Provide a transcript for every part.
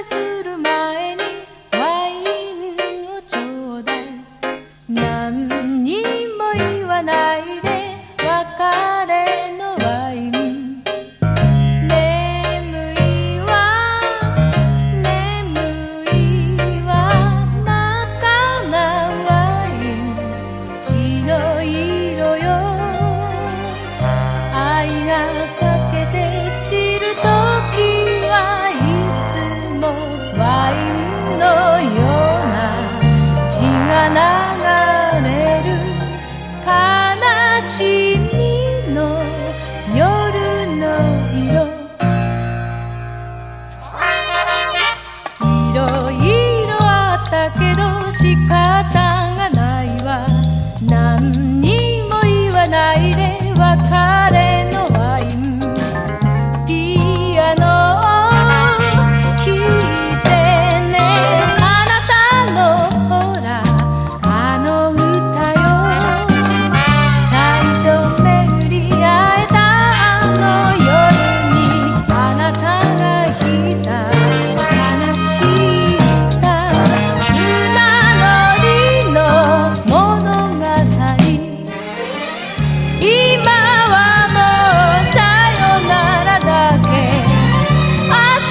blessed ワインのような血が流れる悲しみの夜の色。いろいろあったけどしか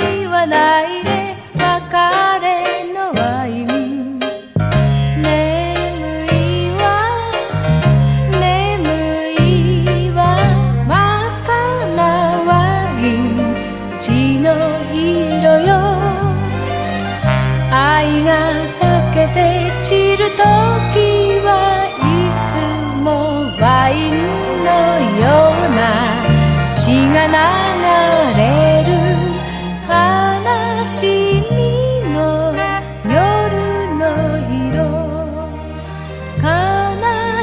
言わないで別れのワイン。眠いわ。眠いわ。真っなワイン。血の色よ。愛が裂けて散る時はいつもワインのような。血が流れ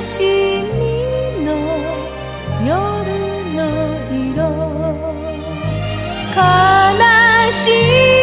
しみの夜の色。悲しい